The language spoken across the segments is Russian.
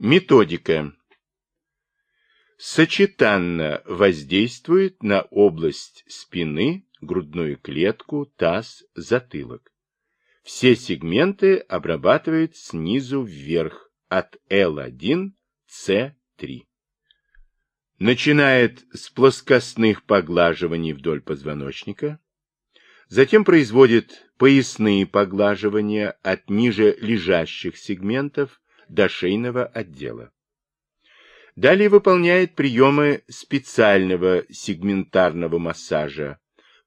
Методика. Сочетанно воздействует на область спины, грудную клетку, таз, затылок. Все сегменты обрабатывает снизу вверх от L1, C3. Начинает с плоскостных поглаживаний вдоль позвоночника, затем производит поясные поглаживания от ниже лежащих сегментов до шейного отдела. Далее выполняет приемы специального сегментарного массажа,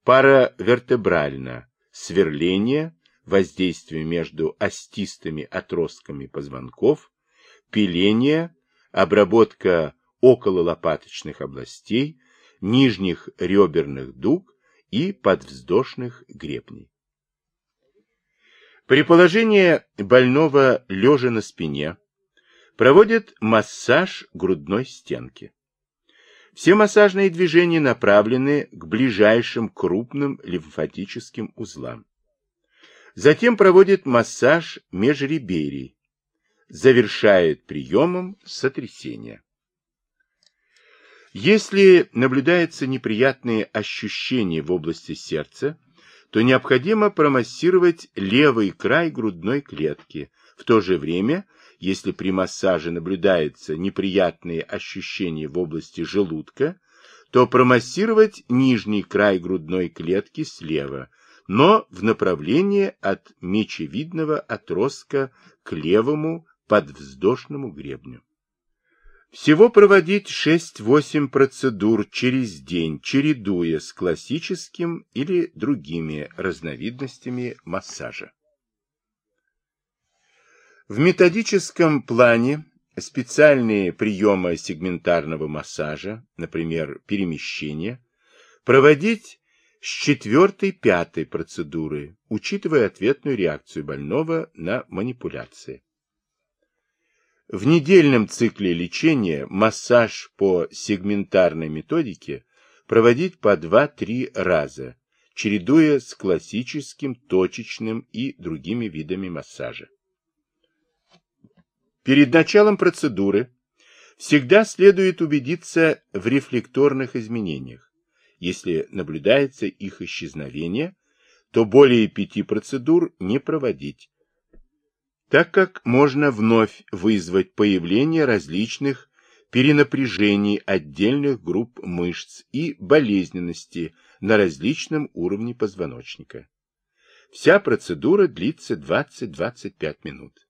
паравертебрально, сверление, воздействие между остистыми отростками позвонков, пиление, обработка окололопаточных областей, нижних реберных дуг и подвздошных гребней. При положении больного лежа на спине проводит массаж грудной стенки. Все массажные движения направлены к ближайшим крупным лимфатическим узлам. Затем проводит массаж межреберий. Завершает приемом сотрясения. Если наблюдаются неприятные ощущения в области сердца, то необходимо промассировать левый край грудной клетки. В то же время, если при массаже наблюдаются неприятные ощущения в области желудка, то промассировать нижний край грудной клетки слева, но в направлении от мечевидного отростка к левому подвздошному гребню. Всего проводить 6-8 процедур через день, чередуя с классическим или другими разновидностями массажа. В методическом плане специальные приемы сегментарного массажа, например, перемещение, проводить с четвертой-пятой процедуры, учитывая ответную реакцию больного на манипуляции. В недельном цикле лечения массаж по сегментарной методике проводить по 2-3 раза, чередуя с классическим, точечным и другими видами массажа. Перед началом процедуры всегда следует убедиться в рефлекторных изменениях. Если наблюдается их исчезновение, то более пяти процедур не проводить, так как можно вновь вызвать появление различных перенапряжений отдельных групп мышц и болезненности на различном уровне позвоночника. Вся процедура длится 20-25 минут.